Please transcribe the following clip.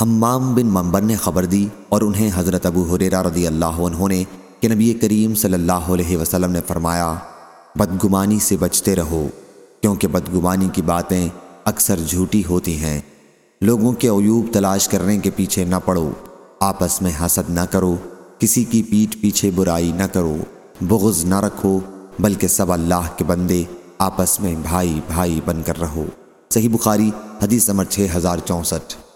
ہمام بن منبر نے خبر دی اور انہیں حضرت ابو حریرہ رضی اللہ عنہ نے کہ نبی کریم صلی اللہ علیہ وسلم نے فرمایا، بدگمانی سے بچتے رہو، کیونکہ بدگمانی کی باتیں اکثر جھوٹی ہوتی ہیں۔ لوگوں کے عیوب تلاش کرنے کے پیچھے نہ پڑو، آپس میں حسد نہ کرو، کسی کی پیٹ پیچھے برائی نہ کرو۔ بغض نہ رکھو، بلکہ سب اللہ کے بندے آپس میں بھائی بھائی بن کر رہو۔ صحیح بخاری، حدیث نمبر 6064